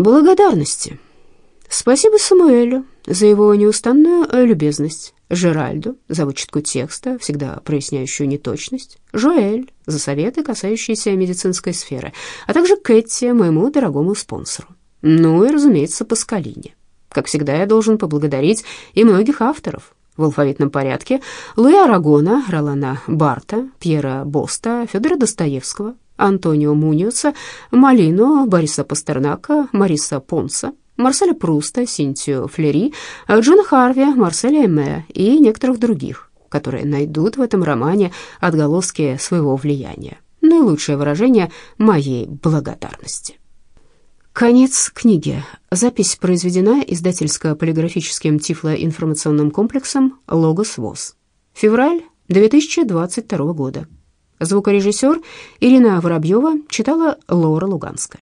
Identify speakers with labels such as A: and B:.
A: Благодарности. Спасибо Самуэлю за его неустанную любезность, Жеральду за вычетку текста, всегда проясняющую неточность, Жоэль за советы, касающиеся медицинской сферы, а также Кэти, моему дорогому спонсору. Ну и, разумеется, Паскалине. Как всегда, я должен поблагодарить и многих авторов, в алфавитном порядке Луи Арагона, Ролана Барта, Пьера Боста, Федора Достоевского, Антонио Муниуса, Малину, Бориса Пастернака, Мариса Понса, Марселя Пруста, Синтию Флери, Джона Харви, Марселя Эме и некоторых других, которые найдут в этом романе отголоски своего влияния. Наилучшее выражение моей благодарности. Конец книги. Запись произведена издательско-полиграфическим тифлоинформационным комплексом «Логос ВОЗ». Февраль 2022 года. Звукорежиссер Ирина Воробьева читала Лора Луганская.